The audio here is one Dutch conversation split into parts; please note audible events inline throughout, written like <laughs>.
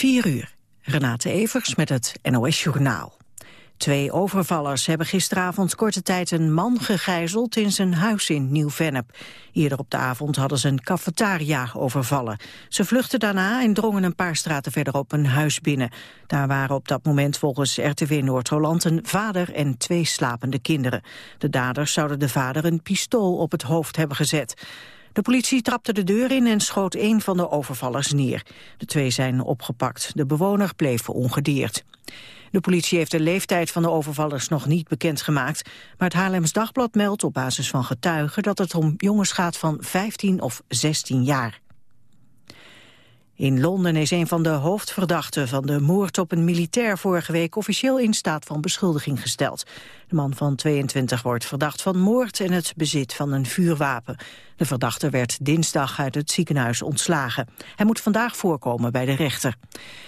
4 uur. Renate Evers met het NOS Journaal. Twee overvallers hebben gisteravond korte tijd een man gegijzeld in zijn huis in Nieuw-Vennep. Eerder op de avond hadden ze een cafetaria overvallen. Ze vluchtten daarna en drongen een paar straten verderop een huis binnen. Daar waren op dat moment volgens RTW Noord-Holland een vader en twee slapende kinderen. De daders zouden de vader een pistool op het hoofd hebben gezet. De politie trapte de deur in en schoot een van de overvallers neer. De twee zijn opgepakt. De bewoner bleef ongedeerd. De politie heeft de leeftijd van de overvallers nog niet bekendgemaakt, maar het Haarlems Dagblad meldt op basis van getuigen dat het om jongens gaat van 15 of 16 jaar. In Londen is een van de hoofdverdachten van de moord op een militair vorige week officieel in staat van beschuldiging gesteld. De man van 22 wordt verdacht van moord en het bezit van een vuurwapen. De verdachte werd dinsdag uit het ziekenhuis ontslagen. Hij moet vandaag voorkomen bij de rechter.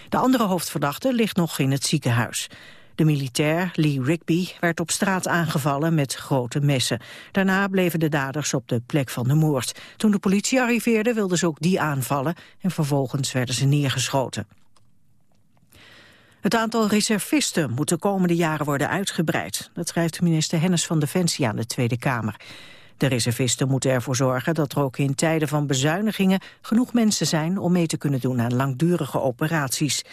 De andere hoofdverdachte ligt nog in het ziekenhuis. De militair, Lee Rigby, werd op straat aangevallen met grote messen. Daarna bleven de daders op de plek van de moord. Toen de politie arriveerde wilden ze ook die aanvallen... en vervolgens werden ze neergeschoten. Het aantal reservisten moet de komende jaren worden uitgebreid. Dat schrijft minister Hennis van Defensie aan de Tweede Kamer. De reservisten moeten ervoor zorgen dat er ook in tijden van bezuinigingen genoeg mensen zijn om mee te kunnen doen aan langdurige operaties.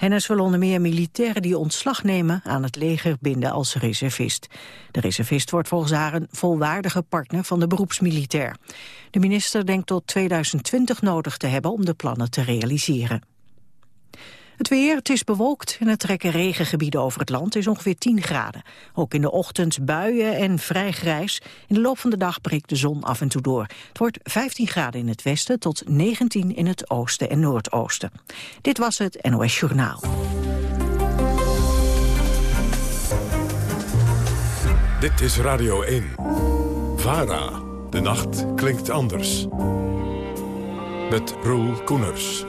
Hennis wil onder meer militairen die ontslag nemen aan het leger binden als reservist. De reservist wordt volgens haar een volwaardige partner van de beroepsmilitair. De minister denkt tot 2020 nodig te hebben om de plannen te realiseren. Het weer, het is bewolkt en het trekken regengebieden over het land. is ongeveer 10 graden. Ook in de ochtend buien en vrij grijs. In de loop van de dag breekt de zon af en toe door. Het wordt 15 graden in het westen tot 19 in het oosten en noordoosten. Dit was het NOS Journaal. Dit is Radio 1. VARA. De nacht klinkt anders. Met Roel Koeners.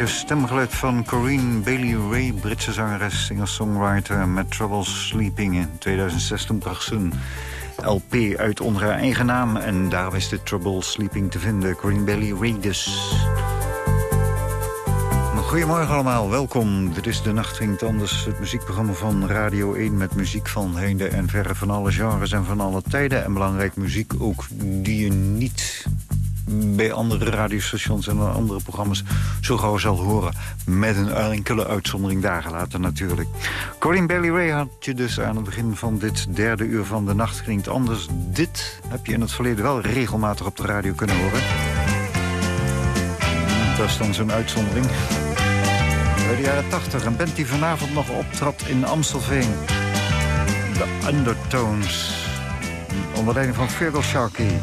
Aantrekkelijke stemgeluid van Corinne Bailey Ray, Britse zangeres, singer-songwriter met Trouble Sleeping. In 2016 bracht ze een LP uit onder haar eigen naam en daar is de Trouble Sleeping te vinden. Corinne Bailey Ray dus. Goedemorgen allemaal, welkom. Dit is De Nacht Anders, het muziekprogramma van Radio 1... met muziek van heinde en verre van alle genres en van alle tijden. En belangrijk muziek ook die je niet bij andere radiostations en andere programma's zo gauw zal horen. Met een enkele uitzondering daar gelaten natuurlijk. Colin Bailey Ray had je dus aan het begin van dit derde uur van de nacht klinkt anders. Dit heb je in het verleden wel regelmatig op de radio kunnen horen. Dat is dan zo'n uitzondering. Uit de jaren 80, een band die vanavond nog optrad in Amstelveen. De Undertones. Onder leiding van Fergal Sharkey.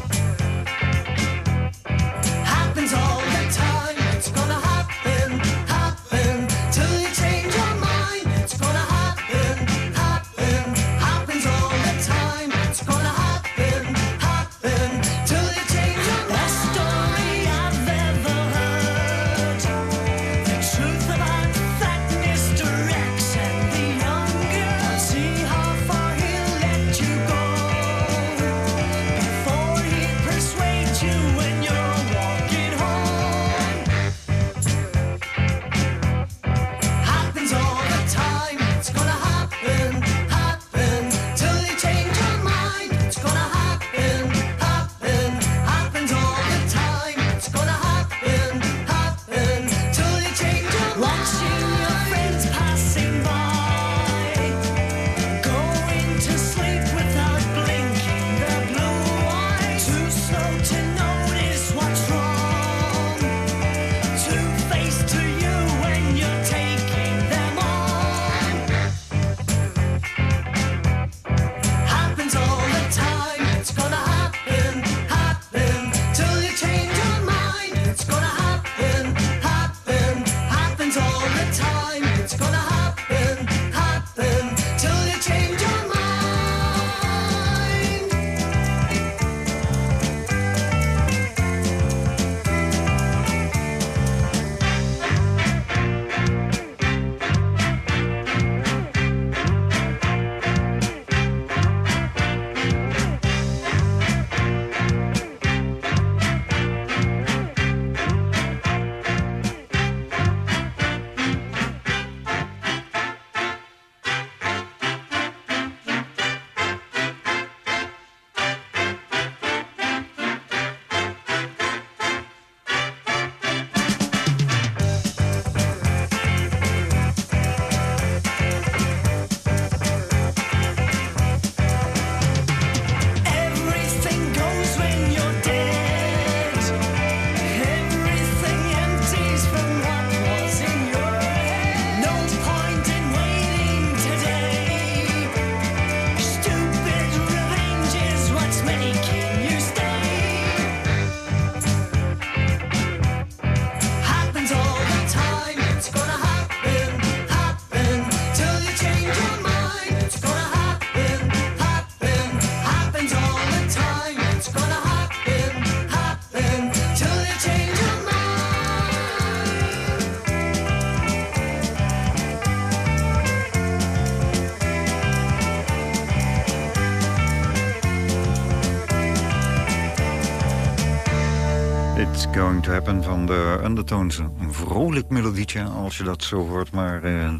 To Happen van de Undertones. Een vrolijk melodietje als je dat zo hoort, maar uh,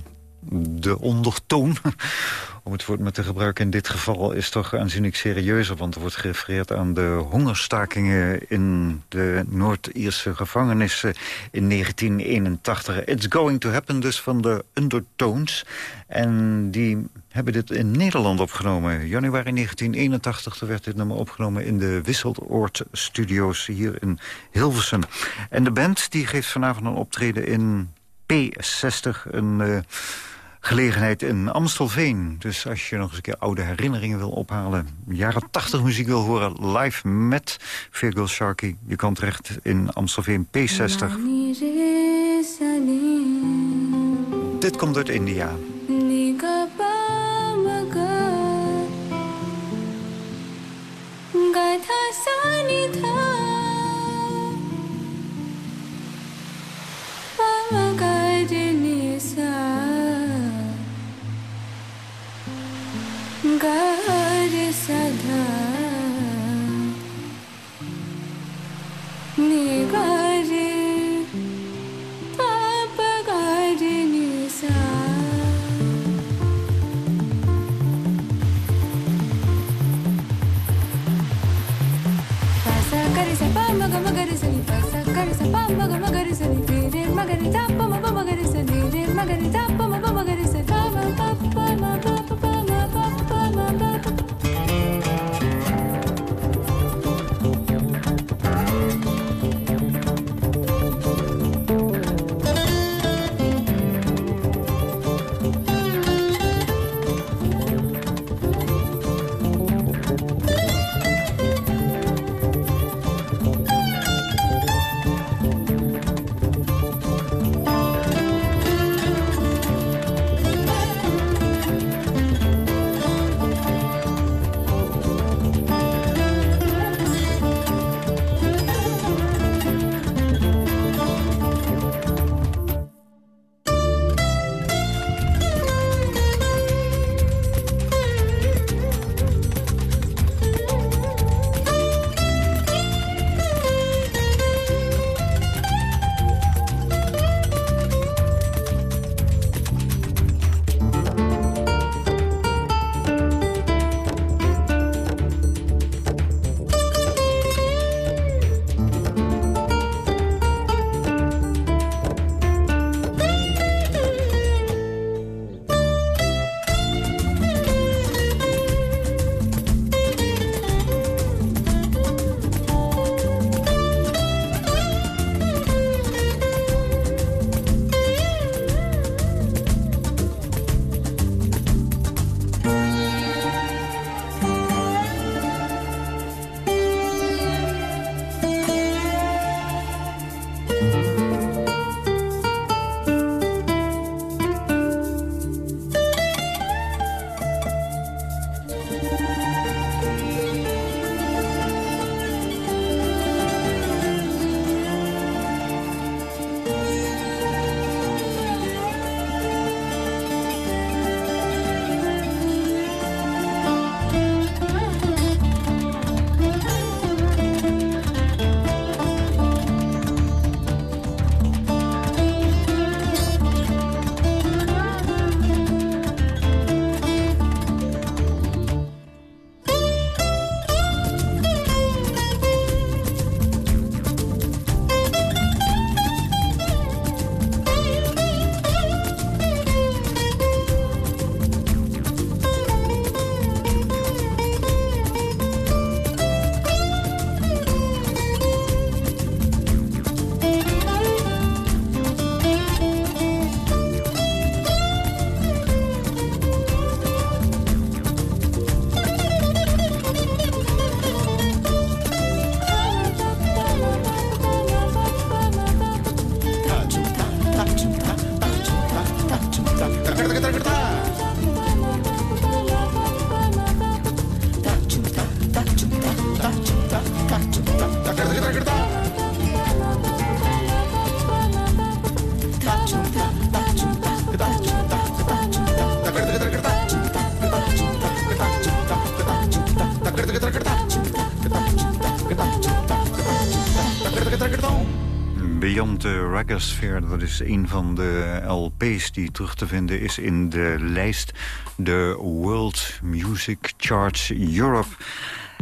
de ondertoon... <laughs> om het woord met te gebruiken in dit geval is toch aanzienlijk serieuzer... want er wordt gerefereerd aan de hongerstakingen in de Noord-Ierse gevangenissen in 1981. It's Going to Happen dus van de Undertones. En die hebben dit in Nederland opgenomen. Januari 1981 werd dit nummer opgenomen in de Wisseloord Studios hier in Hilversum. En de band die geeft vanavond een optreden in P60, een... Uh, gelegenheid in Amstelveen. Dus als je nog eens een keer oude herinneringen wil ophalen... jaren 80 muziek wil horen, live met Virgil Sharkey... je kan terecht in Amstelveen P60. Dit komt uit India. पुकार सदा निगारे पापगारे निसा पासा कर से पा मग मगर सनी पासा कर से पा मग मगर सनी तेरे मगर ताप मग मगर सनी तेरे मगर ताप Raggosphere. Dat is een van de LP's die terug te vinden is in de lijst... de World Music Charts Europe.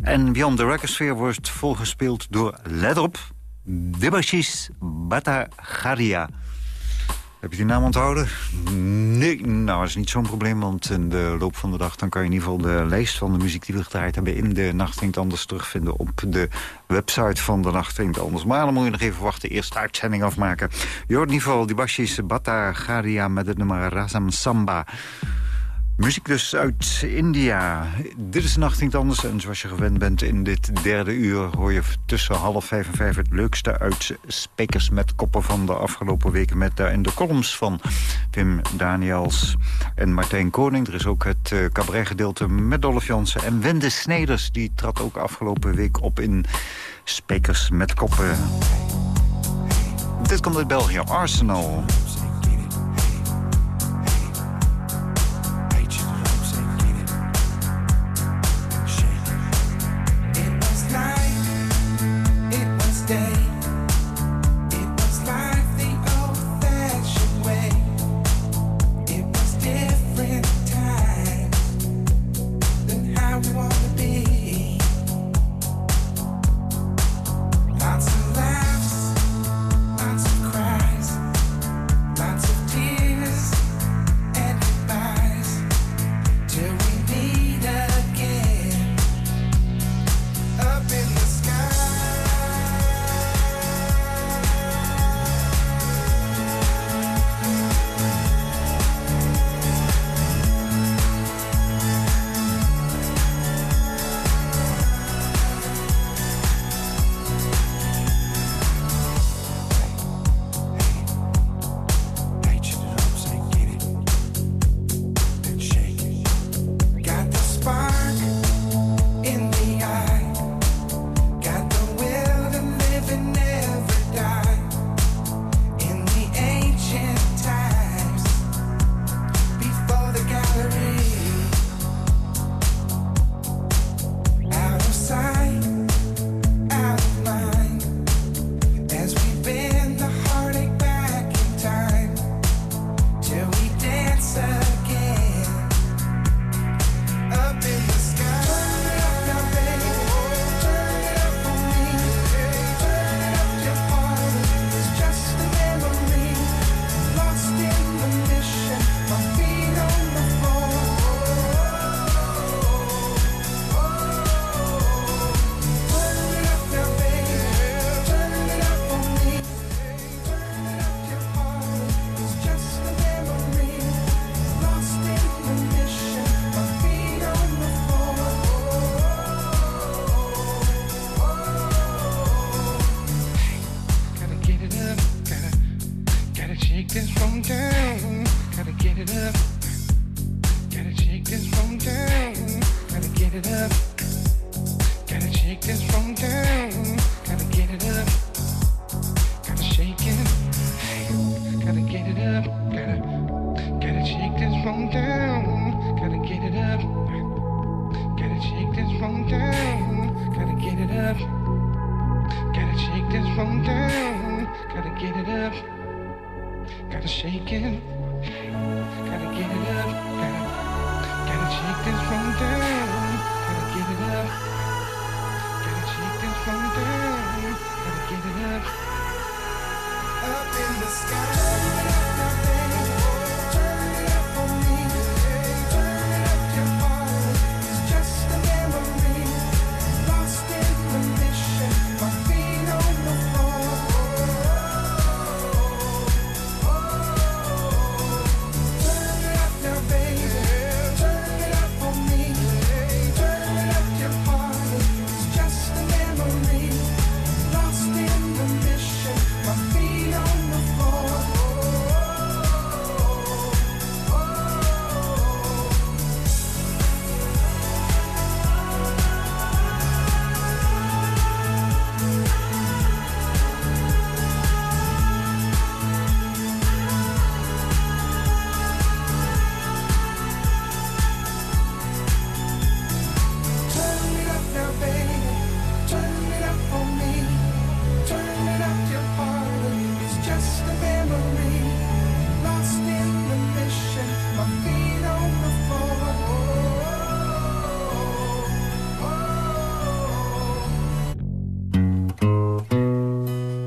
En Beyond the Raggosphere wordt volgespeeld door, let op... Debashis Bhattacharya. Heb je die naam onthouden? Nou dat is niet zo'n probleem, want in de loop van de dag... dan kan je in ieder geval de lijst van de muziek die we gedraaid hebben... in de Nacht Anders terugvinden op de website van de Nacht Anders. Maar dan moet je nog even wachten, eerst de uitzending afmaken. In ieder geval die basjes Bata Garia met het nummer Razam Samba... Muziek dus uit India. Dit is Nacht niet anders. En zoals je gewend bent in dit derde uur... hoor je tussen half vijf en vijf het leukste uit Spekers met Koppen van de afgelopen weken... met daarin de columns van Wim Daniels en Martijn Koning. Er is ook het uh, cabaretgedeelte met Dolph Jansen. En Wende Sneders, die trad ook afgelopen week op in Spekers met Koppen. Dit komt uit België, Arsenal.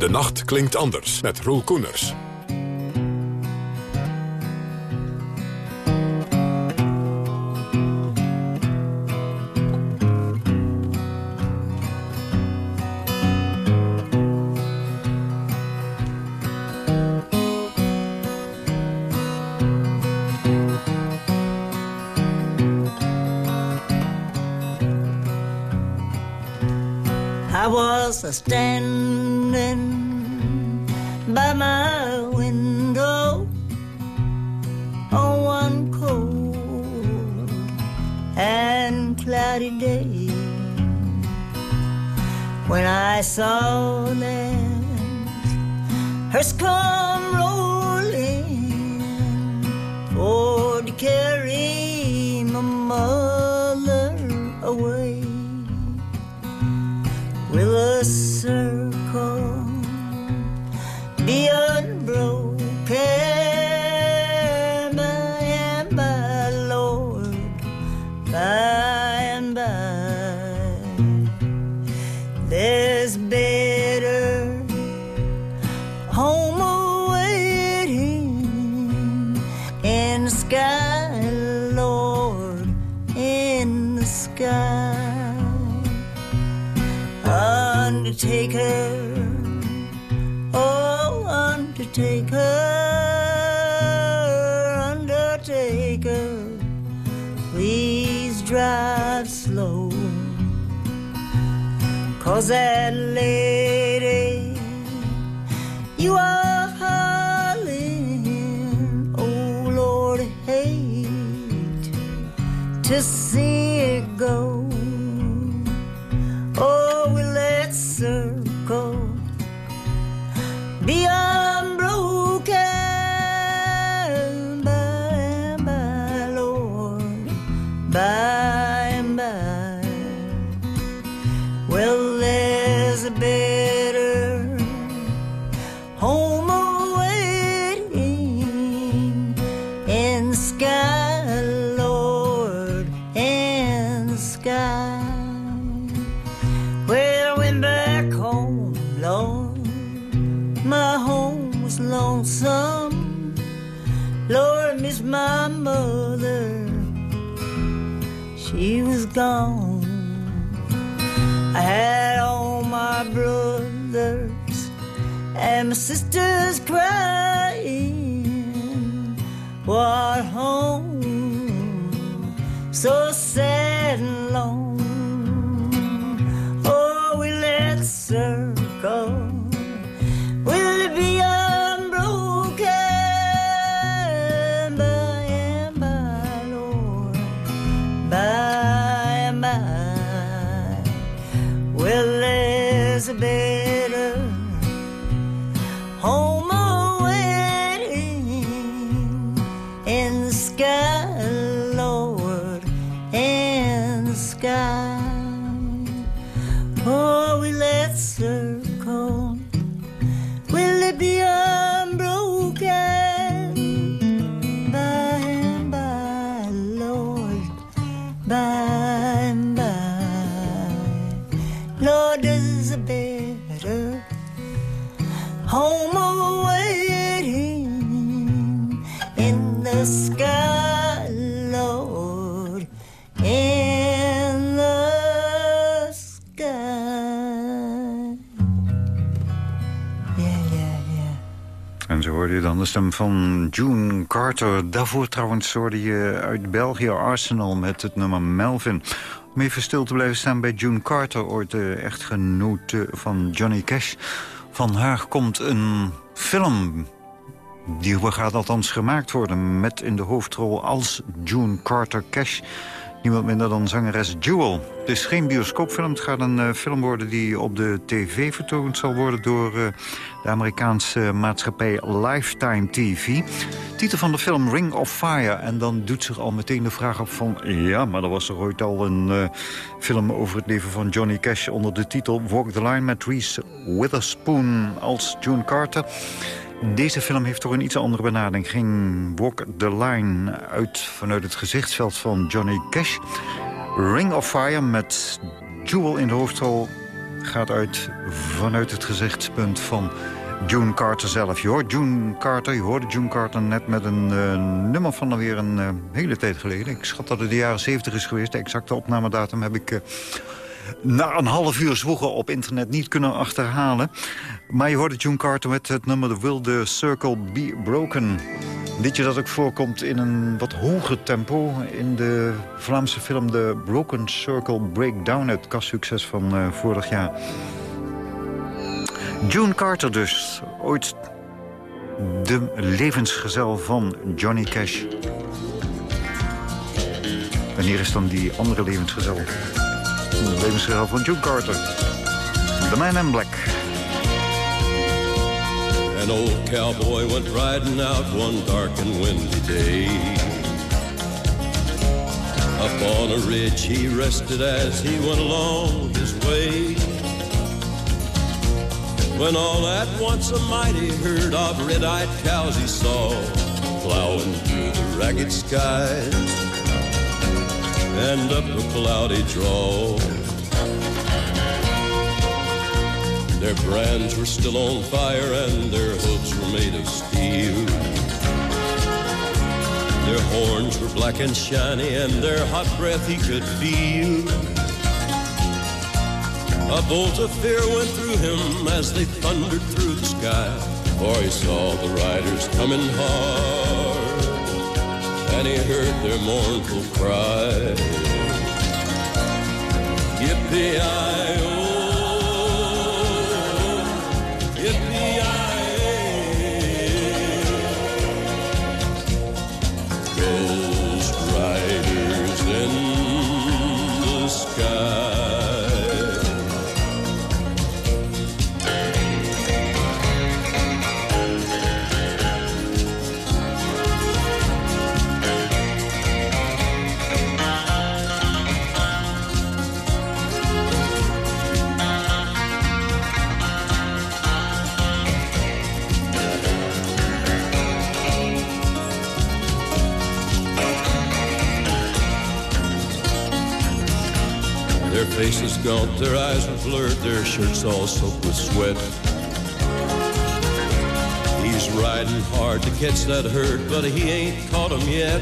De nacht klinkt anders met Roel Koeners. I was a stand sounded hers come rolling oh to carry my mother away. With us mademoiselle sister. Van June Carter. Daarvoor trouwens hoorde je uit België Arsenal met het nummer Melvin. Om even stil te blijven staan bij June Carter, ooit de echtgenote van Johnny Cash. Van haar komt een film die gaat althans gemaakt worden met in de hoofdrol als June Carter Cash. Niemand minder dan zangeres Jewel. Het is geen bioscoopfilm, het gaat een uh, film worden die op de tv vertoond zal worden door uh, de Amerikaanse maatschappij Lifetime TV. Titel van de film Ring of Fire. En dan doet zich al meteen de vraag op van... ja, maar er was er ooit al een uh, film over het leven van Johnny Cash... onder de titel Walk the Line met Reese Witherspoon als June Carter... Deze film heeft toch een iets andere benadering. Ging Walk the Line uit vanuit het gezichtsveld van Johnny Cash. Ring of Fire met Jewel in de hoofdrol gaat uit vanuit het gezichtspunt van June Carter zelf. Je hoort June Carter, je hoorde June Carter net met een uh, nummer van alweer een uh, hele tijd geleden. Ik schat dat het de jaren 70 is geweest. De exacte opnamedatum heb ik... Uh, na een half uur zwoegen op internet niet kunnen achterhalen. Maar je hoorde June Carter met het nummer Will the Circle Be Broken. Liedje dat ook voorkomt in een wat hoger tempo... in de Vlaamse film The Broken Circle Breakdown... het kastsucces van uh, vorig jaar. June Carter dus, ooit de levensgezel van Johnny Cash. Wanneer is dan die andere levensgezel? De levensgezel van June Carter. The Man in Black. An old cowboy went riding out one dark and windy day. Up on a ridge he rested as he went along his way. When all at once a mighty herd of red-eyed cows he saw plowing through the ragged skies and up a cloudy draw. Their brands were still on fire and their hooves were made of steel. Their horns were black and shiny and their hot breath he could feel. A bolt of fear went through him as they thundered through the sky, for he saw the riders coming hard, and he heard their mournful cry. Yippee-i-oh, gaunt, their eyes were blurred, their shirts all soaked with sweat. He's riding hard to catch that herd, but he ain't caught 'em yet.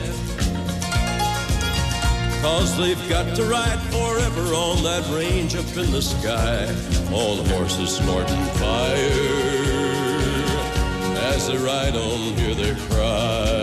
Cause they've got to ride forever on that range up in the sky. All the horses snorting fire. As they ride on, hear their cry.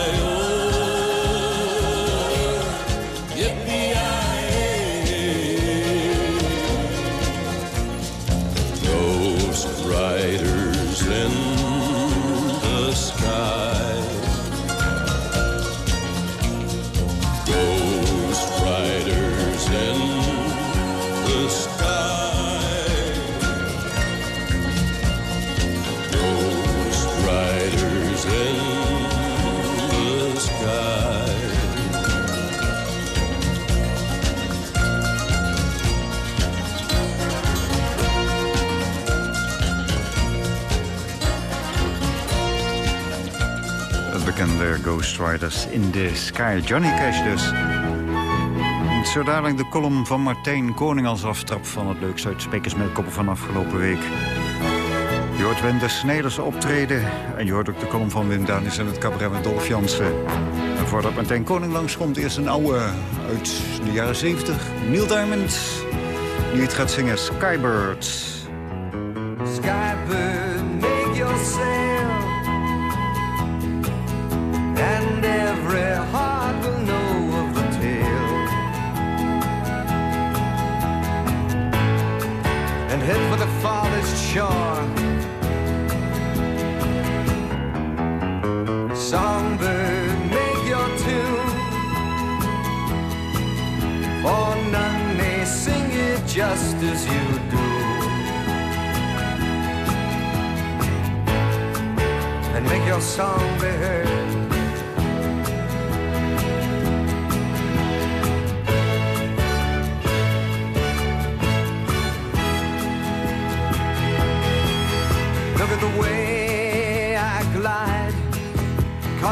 In the Sky. Johnny Cash dus. Zo dadelijk de column van Martijn Koning als aftrap van het leukste uit Spekersmelkoppen van afgelopen week. Je hoort Wende Sneders optreden en je hoort ook de column van Wim Danis en het cabaret met Dolph Jansen. En voordat Martijn Koning langskomt, eerst een oude uit de jaren 70. Neil Diamond, die het gaat zingen Skybird.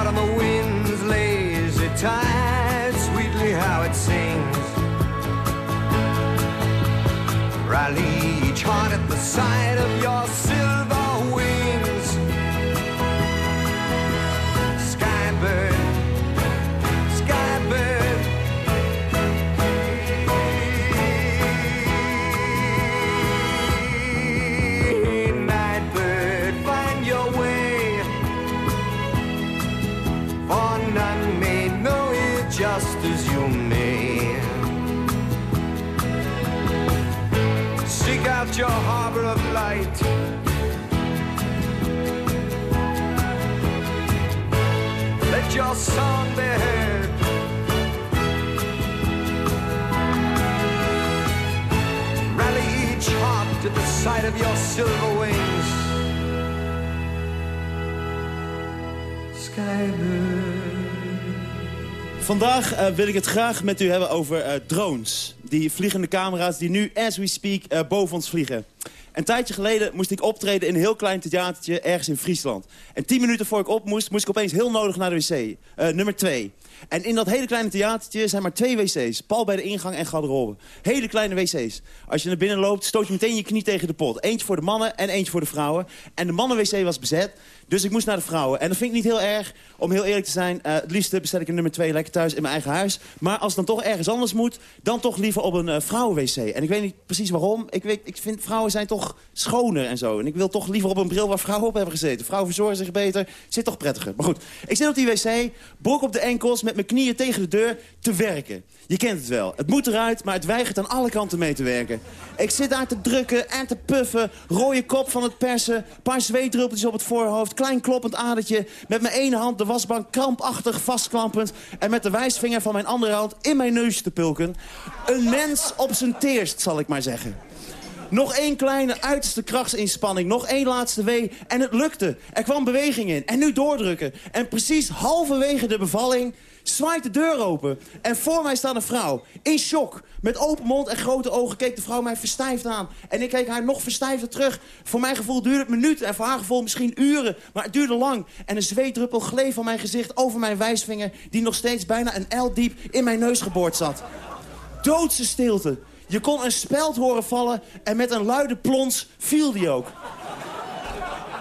On the wind's lazy tide, sweetly how it sings. Rally each heart at the sight of your song heard. Rally each heart to the sight of your silver wings. Skybird. Vandaag eh, wil ik het graag met u hebben over eh, drones. Die vliegende camera's die nu, as we speak, eh, boven ons vliegen. Een tijdje geleden moest ik optreden in een heel klein theatertje ergens in Friesland. En tien minuten voor ik op moest, moest ik opeens heel nodig naar de wc. Eh, nummer twee. En in dat hele kleine theatertje zijn maar twee wc's. Pal bij de ingang en garderobe. Hele kleine wc's. Als je naar binnen loopt, stoot je meteen je knie tegen de pot. Eentje voor de mannen en eentje voor de vrouwen. En de mannen-wc was bezet, dus ik moest naar de vrouwen. En dat vind ik niet heel erg, om heel eerlijk te zijn. eh, het liefste bestel ik een nummer twee lekker thuis in mijn eigen huis. Maar als het dan toch ergens anders moet, dan toch liever op een eh, vrouwen-wc. En ik weet niet precies waarom. Ik, weet, ik vind vrouwen zijn toch schoner en zo. En ik wil toch liever op een bril waar vrouwen op hebben gezeten. Vrouwen verzorgen zich beter, zit toch prettiger. Maar goed, ik zit op die wc, broek op de enkels... met mijn knieën tegen de deur te werken. Je kent het wel. Het moet eruit, maar het weigert aan alle kanten mee te werken. Ik zit daar te drukken en te puffen. Rode kop van het persen. Paar zweetdruppeltjes op het voorhoofd. Klein kloppend adertje. Met mijn ene hand de wasbank krampachtig vastklampend. En met de wijsvinger van mijn andere hand in mijn neus te pulken. Een mens op zijn teerst, zal ik maar zeggen. Nog één kleine uiterste krachtsinspanning. Nog één laatste wee. En het lukte. Er kwam beweging in. En nu doordrukken. En precies halverwege de bevalling zwaait de deur open. En voor mij staat een vrouw. In shock. Met open mond en grote ogen keek de vrouw mij verstijfd aan. En ik keek haar nog verstijfder terug. Voor mijn gevoel duurde het minuten. En voor haar gevoel misschien uren. Maar het duurde lang. En een zweetdruppel gleed van mijn gezicht over mijn wijsvinger... die nog steeds bijna een L diep in mijn neus geboord zat. Doodse stilte. Je kon een speld horen vallen en met een luide plons viel die ook.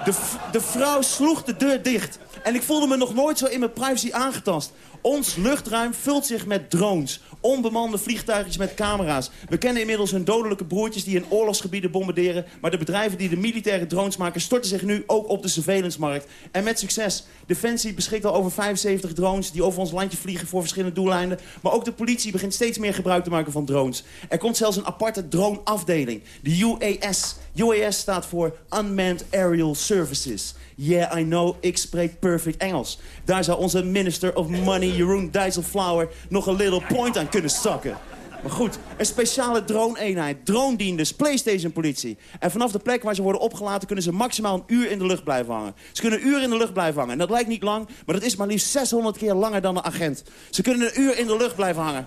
De, de vrouw sloeg de deur dicht. En ik voelde me nog nooit zo in mijn privacy aangetast. Ons luchtruim vult zich met drones. Onbemande vliegtuigjes met camera's. We kennen inmiddels hun dodelijke broertjes die in oorlogsgebieden bombarderen. Maar de bedrijven die de militaire drones maken... storten zich nu ook op de surveillance-markt. En met succes. Defensie beschikt al over 75 drones... die over ons landje vliegen voor verschillende doeleinden. Maar ook de politie begint steeds meer gebruik te maken van drones. Er komt zelfs een aparte drone-afdeling. De UAS. UAS staat voor Unmanned Aerial Services. Yeah, I know, ik spreek perfect Engels. Daar zou onze Minister of Money, Jeroen Dijsselflower... nog een little point aan kunnen zakken. Maar goed, een speciale drone-eenheid, drone-dienders, PlayStation-politie. En vanaf de plek waar ze worden opgelaten... kunnen ze maximaal een uur in de lucht blijven hangen. Ze kunnen een uur in de lucht blijven hangen. En dat lijkt niet lang, maar dat is maar liefst 600 keer langer dan een agent. Ze kunnen een uur in de lucht blijven hangen.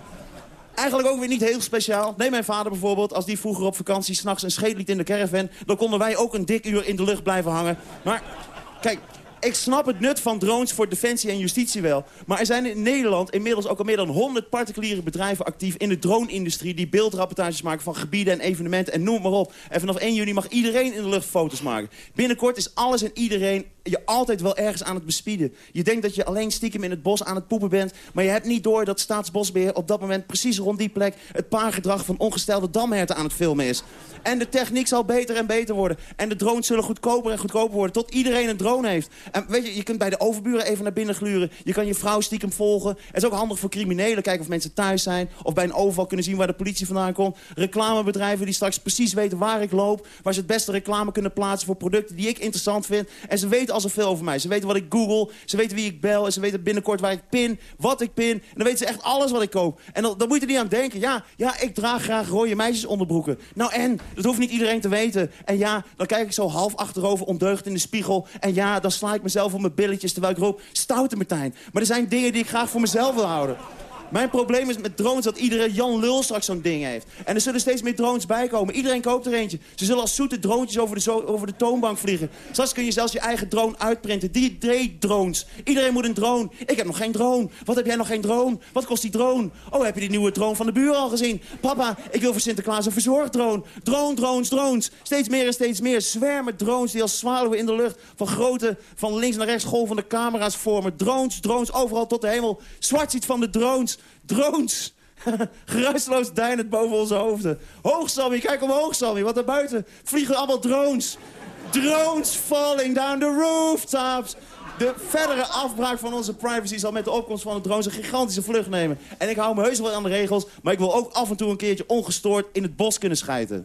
Eigenlijk ook weer niet heel speciaal. Neem mijn vader bijvoorbeeld. Als die vroeger op vakantie s'nachts een scheet liet in de caravan... dan konden wij ook een dik uur in de lucht blijven hangen. Maar kijk, ik snap het nut van drones voor defensie en justitie wel. Maar er zijn in Nederland inmiddels ook al meer dan 100 particuliere bedrijven actief... in de drone-industrie die beeldrapportages maken van gebieden en evenementen en noem maar op. En vanaf 1 juni mag iedereen in de lucht foto's maken. Binnenkort is alles en iedereen je altijd wel ergens aan het bespieden. Je denkt dat je alleen stiekem in het bos aan het poepen bent... maar je hebt niet door dat Staatsbosbeheer op dat moment precies rond die plek... het paargedrag van ongestelde damherten aan het filmen is. En de techniek zal beter en beter worden. En de drones zullen goedkoper en goedkoper worden... tot iedereen een drone heeft. En weet je, je kunt bij de overburen even naar binnen gluren. Je kan je vrouw stiekem volgen. Het is ook handig voor criminelen. Kijken of mensen thuis zijn. Of bij een overval kunnen zien waar de politie vandaan komt. Reclamebedrijven die straks precies weten waar ik loop. Waar ze het beste reclame kunnen plaatsen voor producten die ik interessant vind. En ze weten al zoveel over mij. Ze weten wat ik google. Ze weten wie ik bel. En ze weten binnenkort waar ik pin. Wat ik pin. En dan weten ze echt alles wat ik koop. En dan, dan moet je er niet aan denken. Ja, ja, ik draag graag rode meisjesonderbroeken. Nou en? Dat hoeft niet iedereen te weten. En ja, dan kijk ik zo half achterover ondeugd in de spiegel. En ja, dan sla ik mezelf op mijn billetjes terwijl ik roep... Stoute Martijn. Maar er zijn dingen die ik graag voor mezelf wil houden. Mijn probleem is met drones dat iedere Jan Lul straks zo'n ding heeft. En er zullen steeds meer drones bijkomen. Iedereen koopt er eentje. Ze zullen als zoete droontjes over de, over de toonbank vliegen. Straks kun je zelfs je eigen drone uitprinten. 3D-drones. Iedereen moet een drone. Ik heb nog geen drone. Wat heb jij nog geen drone? Wat kost die drone? Oh, heb je die nieuwe drone van de buur al gezien? Papa, ik wil voor Sinterklaas een verzorgdrone. Drone, drones, drones. Steeds meer en steeds meer. Zwermen drones die als zwaluwen in de lucht... van grote, van links naar rechts golvende camera's vormen. Drones, drones, overal tot de hemel. Zwart ziet van de drones. Drones! <laughs> Geruisloos deinend boven onze hoofden. Hoog, Sammy, kijk omhoog, Sammy. Wat buiten vliegen allemaal drones. Drones falling down the rooftops. De verdere afbraak van onze privacy zal met de opkomst van de drones een gigantische vlucht nemen. En ik hou me heus wel aan de regels, maar ik wil ook af en toe een keertje ongestoord in het bos kunnen schijten.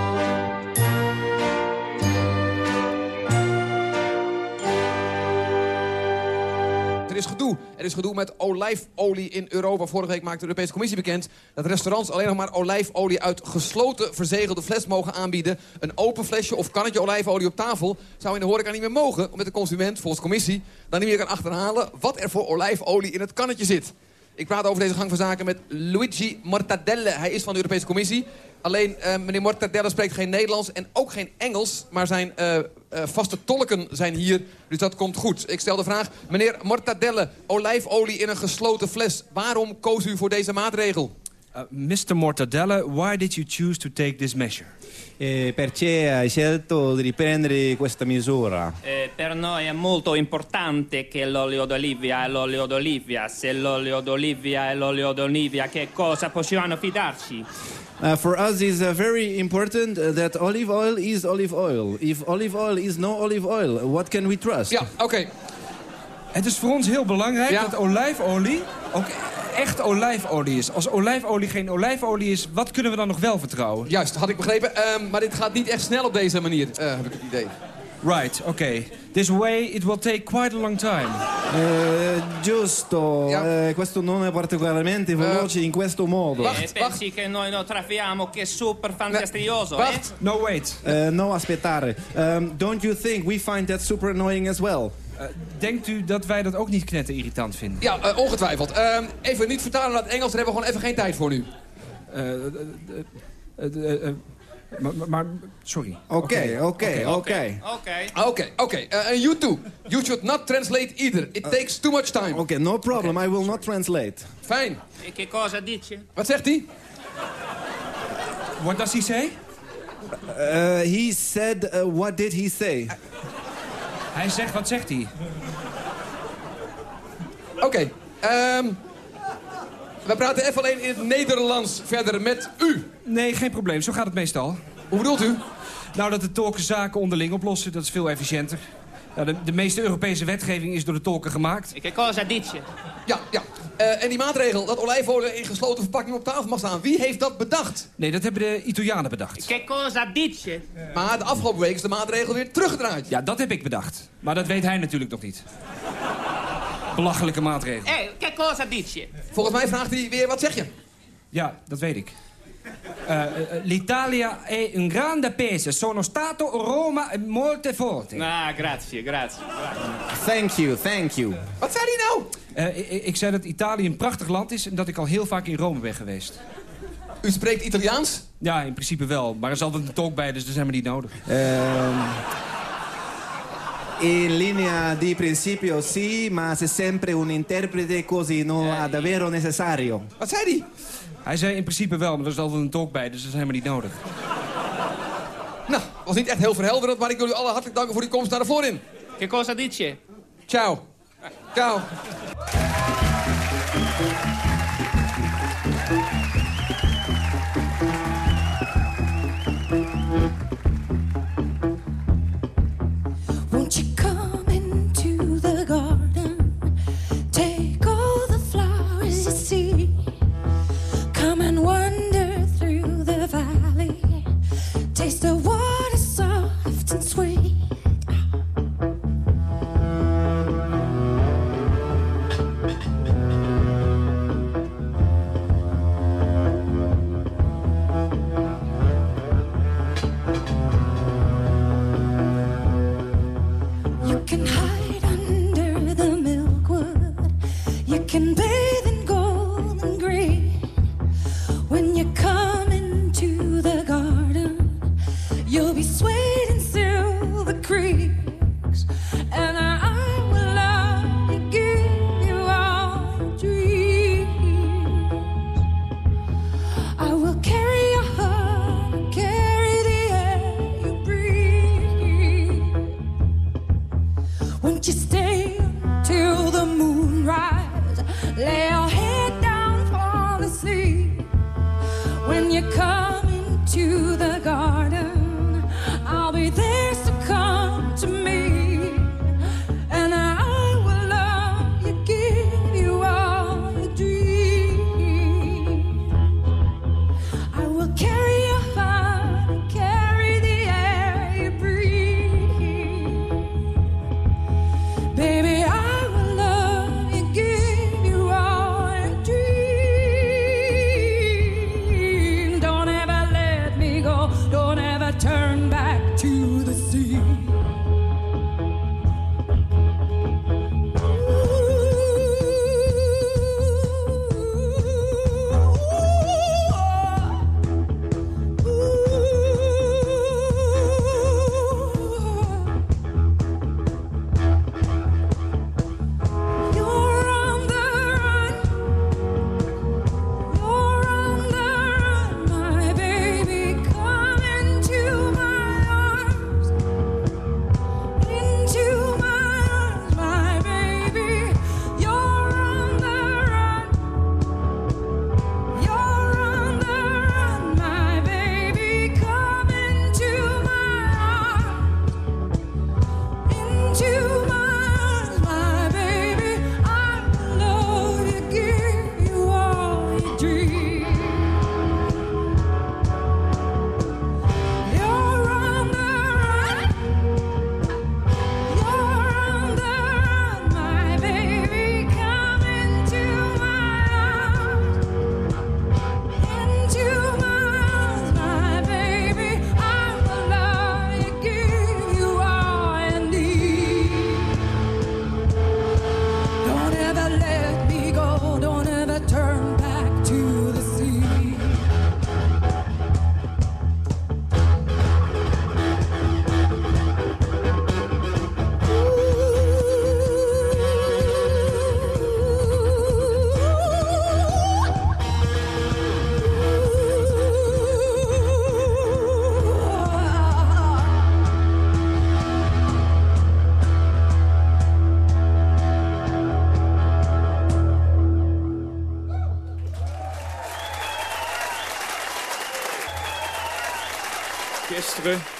Is. Er is gedoe met olijfolie in Europa. Vorige week maakte de Europese Commissie bekend... dat restaurants alleen nog maar olijfolie uit gesloten verzegelde fles mogen aanbieden. Een open flesje of kannetje olijfolie op tafel zou in de horeca niet meer mogen... omdat de consument, volgens de commissie, dan niet meer kan achterhalen... wat er voor olijfolie in het kannetje zit. Ik praat over deze gang van zaken met Luigi Mortadelle. Hij is van de Europese Commissie. Alleen eh, meneer Mortadelle spreekt geen Nederlands en ook geen Engels. Maar zijn eh, eh, vaste tolken zijn hier, dus dat komt goed. Ik stel de vraag, meneer Mortadelle, olijfolie in een gesloten fles. Waarom koos u voor deze maatregel? Uh, Mr. Mortadella, why did you choose to take this measure? Eh, perché hai scelto di riprendere questa misura? Eh, per noi è molto importante che l'olio d'olivia è l'olio d'olivia. Se l'olio d'olivia è l'olio d'olivia, che cosa possiamo fidarci? Uh, for us it's uh, very important uh, that olive oil is olive oil. If olive oil is no olive oil, what can we trust? Ja, oké. Het is voor ons heel belangrijk Ja. dat olijfolie ook echt olijfolie is. Als olijfolie geen olijfolie is, wat kunnen we dan nog wel vertrouwen? Juist, had ik begrepen. Ehm, maar dit gaat niet echt snel op deze manier, eh, heb ik het idee. Right, oké. This way it will take quite a long time. Eh, giusto, eh, questo non è particolarmente veloce in questo modo. e pensi che noi non trafiamo che è super fastidioso, eh? No, wait. Eh, no aspettare. Um, don't you think we find that super annoying as well? Uh, denkt u dat wij dat ook niet knetter irritant vinden? Ja, eh, ongetwijfeld. Ehm, even niet vertalen naar het Engels, daar hebben we gewoon even geen tijd voor nu. Eh, eh, eh, eh, eh, maar, maar- maar, sorry. Oké, oké, oké. Oké. Oké, oké. Eh, En you too. You should not translate either. It takes too much time. Oké, no problem. I will not translate. Fijn. Che cosa dici? Wat zegt hij? What does he say? Uh, he said, uh, what did he say? Hij zegt, wat zegt hij? Oké. ehm, we praten even alleen in het Nederlands verder met u. Nee, geen probleem. Zo gaat het meestal. Hoe bedoelt u? Nou, dat de tolken zaken onderling oplossen, dat is veel efficiënter. Nou, de, de meeste Europese wetgeving is door de tolken gemaakt. Che cosa dici? Ja, ja. Eh, en die maatregel dat olijfolie in gesloten verpakking op tafel mag staan. Wie heeft dat bedacht? Nee, dat hebben de Italianen bedacht. Che cosa dici? Maar de afgelopen week is de maatregel weer teruggedraaid. Ja, dat heb ik bedacht. Maar dat weet hij natuurlijk nog niet. Belachelijke maatregel. Eh, che cosa dici? Volgens mij vraagt hij weer, wat zeg je? Ja, dat weet ik. Eh, eh, L'Italia è un grande paese. Sono stato a Roma molte volte. Ah, grazie, grazie. Thank you, thank you. Wat zei hij nou? Eh, ik, ik zei dat Italië een prachtig land is en dat ik al heel vaak in Rome ben geweest. U spreekt Italiaans? Ja, in principe wel. Maar er is altijd een tolk bij, dus dat is helemaal niet nodig. Ehm, in linea di principio sì, ma c'è sempre un interprete così non è davvero necessario. Wat zei hij? Hij zei in principe wel, maar er is altijd een tolk bij, dus dat is helemaal niet nodig. Nou, was niet echt heel verhelderend, maar ik wil u allen hartelijk danken voor uw komst naar de voorin. Che cosa dici? Ciao. Ciao.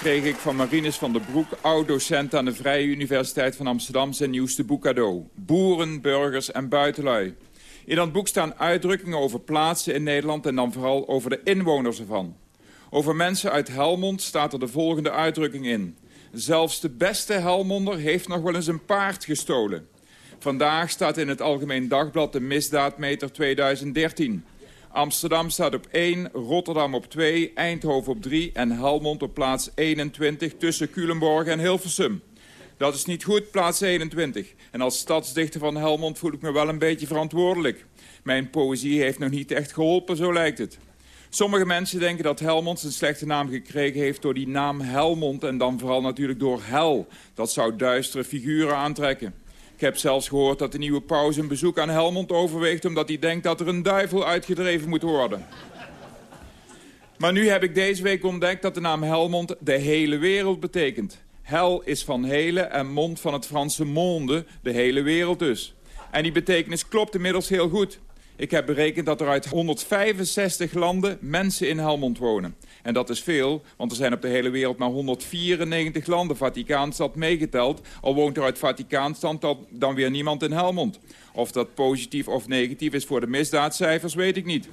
Kreeg ik van Marinus van der Broek, oud-docent aan de Vrije Universiteit van Amsterdam, zijn nieuwste boek cadeau. Boeren, burgers en buitenlui. In dat boek staan uitdrukkingen over plaatsen in Nederland en dan vooral over de inwoners ervan. Over mensen uit Helmond staat er de volgende uitdrukking in. Zelfs de beste Helmonder heeft nog wel eens een paard gestolen. Vandaag staat in het Algemeen Dagblad de misdaadmeter 2013. Amsterdam staat op 1, Rotterdam op 2, Eindhoven op 3 en Helmond op plaats 21 tussen Culemborg en Hilversum. Dat is niet goed, plaats 21. En als stadsdichter van Helmond voel ik me wel een beetje verantwoordelijk. Mijn poëzie heeft nog niet echt geholpen, zo lijkt het. Sommige mensen denken dat Helmond een slechte naam gekregen heeft door die naam Helmond... en dan vooral natuurlijk door hel. Dat zou duistere figuren aantrekken. Ik heb zelfs gehoord dat de nieuwe paus een bezoek aan Helmond overweegt... omdat hij denkt dat er een duivel uitgedreven moet worden. Maar nu heb ik deze week ontdekt dat de naam Helmond de hele wereld betekent. Hel is van hele en mond van het Franse monde, de hele wereld dus. En die betekenis klopt inmiddels heel goed. Ik heb berekend dat er uit 165 landen mensen in Helmond wonen. En dat is veel, want er zijn op de hele wereld maar 194 landen, Vaticaanstad meegeteld. Al woont er uit Vaticaanstad dan weer niemand in Helmond. Of dat positief of negatief is voor de misdaadcijfers, weet ik niet.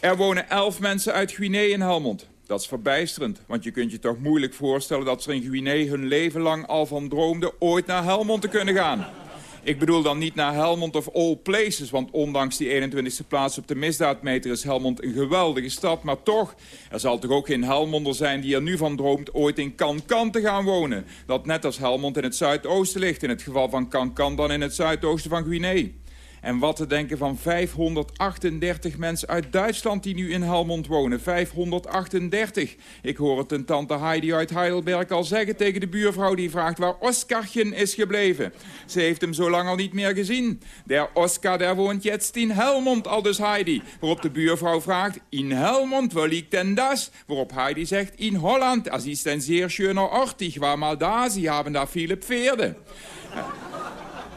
Er wonen 11 mensen uit Guinea in Helmond. Dat is verbijsterend, want je kunt je toch moeilijk voorstellen... dat ze in Guinea hun leven lang al van droomden ooit naar Helmond te kunnen gaan. Ik bedoel dan niet naar Helmond of all places... want ondanks die 21e plaats op de misdaadmeter is Helmond een geweldige stad. Maar toch, er zal toch ook geen Helmonder zijn die er nu van droomt... ooit in Cancan te gaan wonen. Dat net als Helmond in het zuidoosten ligt. In het geval van Cancan dan in het zuidoosten van Guinea. En wat te denken van 538 mensen uit Duitsland die nu in Helmond wonen. 538. Ik hoor het een tante Heidi uit Heidelberg al zeggen tegen de buurvrouw die vraagt waar Oskarchen is gebleven. Ze heeft hem zo lang al niet meer gezien. Der Oscar der woont jetzt in Helmond, al dus Heidi. Waarop de buurvrouw vraagt, in Helmond, waar liegt denn das? Waarop Heidi zegt, in Holland, das ist ein sehr schöner Ort. Ich war mal da, sie haben da viele Pferde.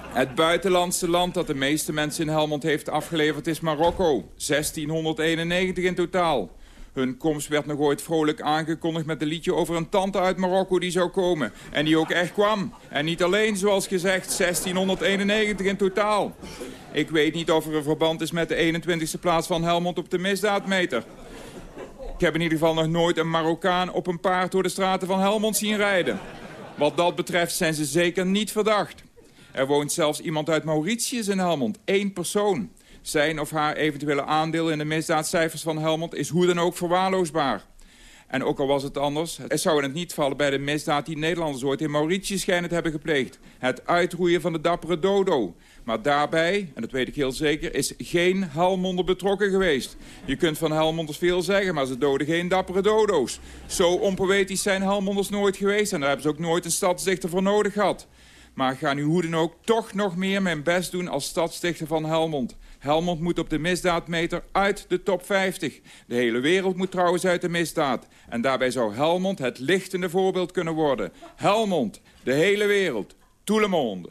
Het buitenlandse land dat de meeste mensen in Helmond heeft afgeleverd is Marokko. 1691 in totaal. Hun komst werd nog ooit vrolijk aangekondigd met een liedje over een tante uit Marokko die zou komen. En die ook echt kwam. En niet alleen, zoals gezegd, 1691 in totaal. Ik weet niet of er een verband is met de 21ste plaats van Helmond op de misdaadmeter. Ik heb in ieder geval nog nooit een Marokkaan op een paard door de straten van Helmond zien rijden. Wat dat betreft zijn ze zeker niet verdacht. Er woont zelfs iemand uit Mauritius in Helmond. Eén persoon. Zijn of haar eventuele aandeel in de misdaadcijfers van Helmond is hoe dan ook verwaarloosbaar. En ook al was het anders, het zou het niet vallen bij de misdaad die Nederlanders ooit in Mauritius schijnen te hebben gepleegd. Het uitroeien van de dappere dodo. Maar daarbij, en dat weet ik heel zeker, is geen Helmonder betrokken geweest. Je kunt van Helmonders veel zeggen, maar ze doden geen dappere dodo's. Zo onpoëtisch zijn Helmonders nooit geweest en daar hebben ze ook nooit een stadsdichter voor nodig gehad. Maar ga nu hoe dan ook toch nog meer mijn best doen als stadsdichter van Helmond. Helmond moet op de misdaadmeter uit de top 50. De hele wereld moet trouwens uit de misdaad. En daarbij zou Helmond het lichtende voorbeeld kunnen worden. Helmond, de hele wereld. Tout monde.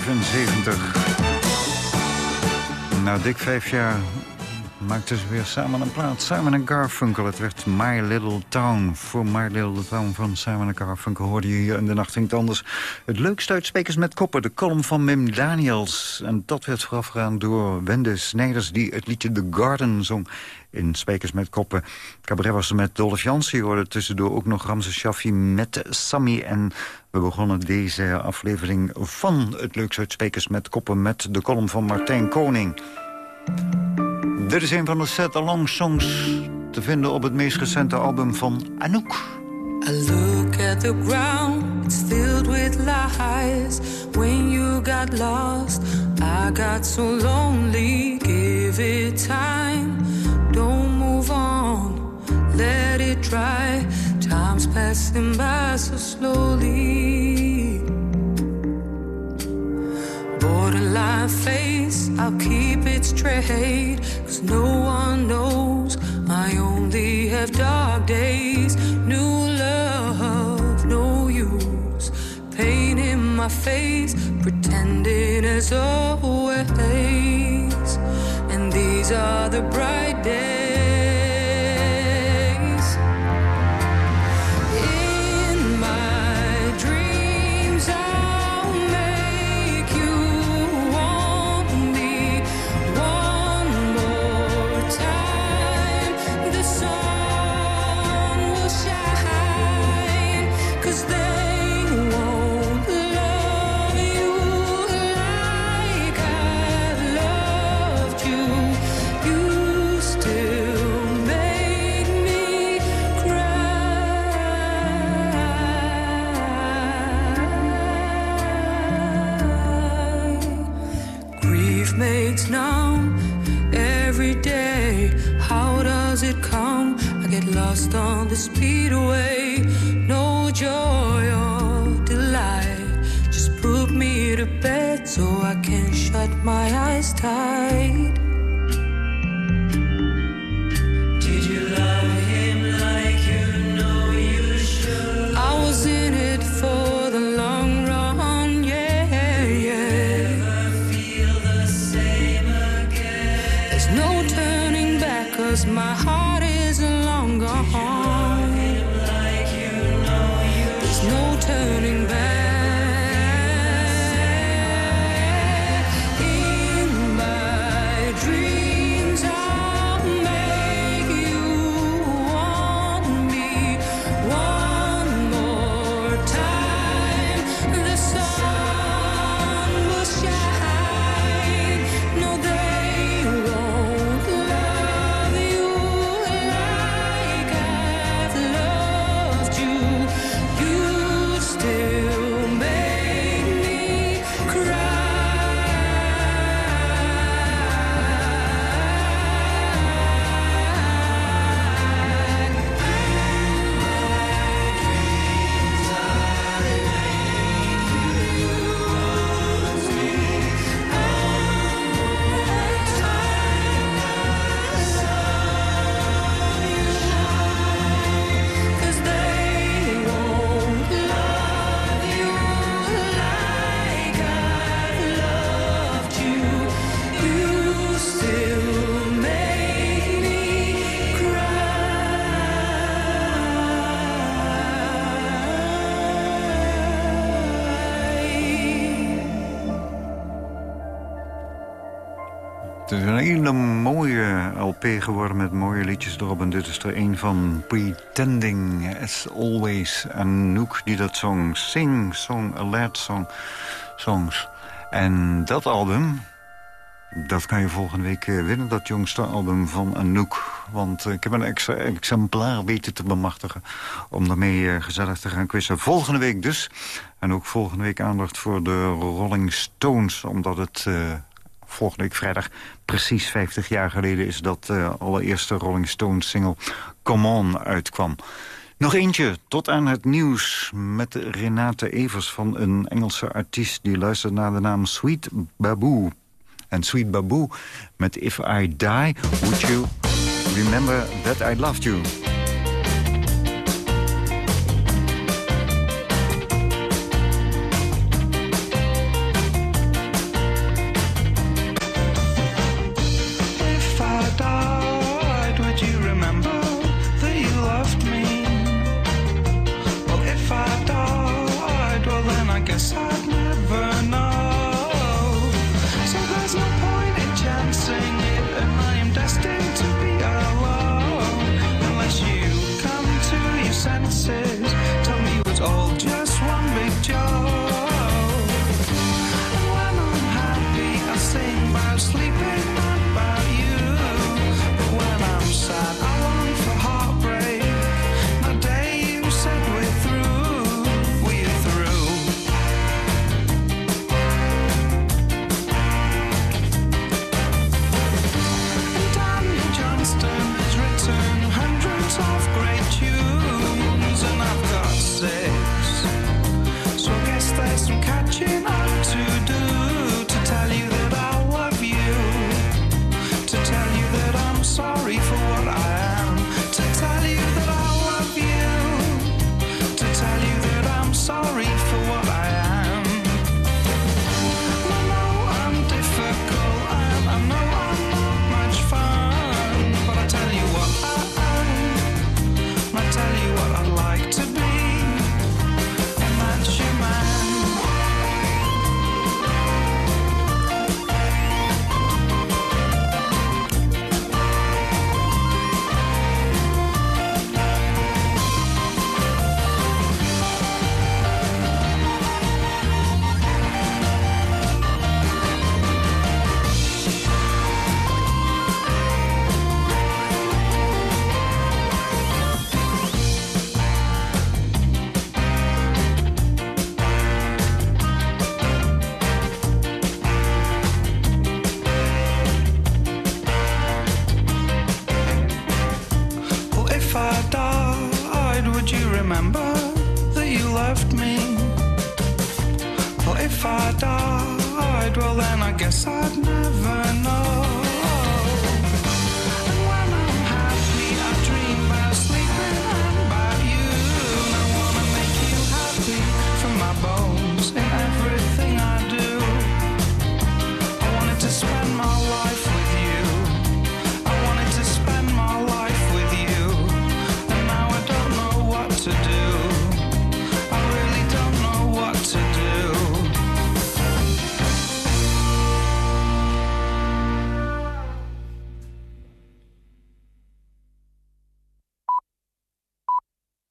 75. Na dik vijf jaar maakten ze weer samen een plaat. Simon en Garfunkel, het werd My Little Town. Voor My Little Town van Simon en Garfunkel hoorde je hier... in de nacht ging het anders het leukste uit Spekers met Koppen. De column van Mim Daniels. En dat werd voorafgegaan door Wende Snijders... die het liedje The Garden zong in Spekers met Koppen. Cabaret was met Dolph Jansen. Je hoorde tussendoor ook nog Ramses Shaffi met Sammy. En we begonnen deze aflevering van het leukste uit Spekers met Koppen... met de column van Martijn Koning. Dit is een van de set-along songs te vinden op het meest recente album van Anouk. I look at the ground, it's filled with lies. When you got lost, I got so lonely. Give it time, don't move on, let it dry. Time's passing by so slowly. Borderline face, I'll keep it straight. Cause no one knows I only have dark days. New my face, pretending as always. And these are the bright days. On the speedway. No joy or delight. Just put me to bed so I can shut my eyes tight. Hele mooie LP geworden met mooie liedjes erop. En dit is er een van Pretending as Always. En Nook die dat zong. Sing, Song, Alert Song, Songs. En dat album, dat kan je volgende week eh, winnen. Dat jongste album van Anouk. Want eh, ik heb een extra exemplaar weten te bemachtigen. Om daarmee eh, gezellig te gaan quizzen. Volgende week dus. En ook volgende week aandacht voor de Rolling Stones. Omdat het... volgende week vrijdag precies 50 jaar geleden is dat de allereerste Rolling Stones single Come On uitkwam. Nog eentje, tot aan het nieuws met Renate Evers van een Engelse artiest... die luistert naar de naam Sweet Babu. En Sweet Babu met If I Die, would you remember that I loved you?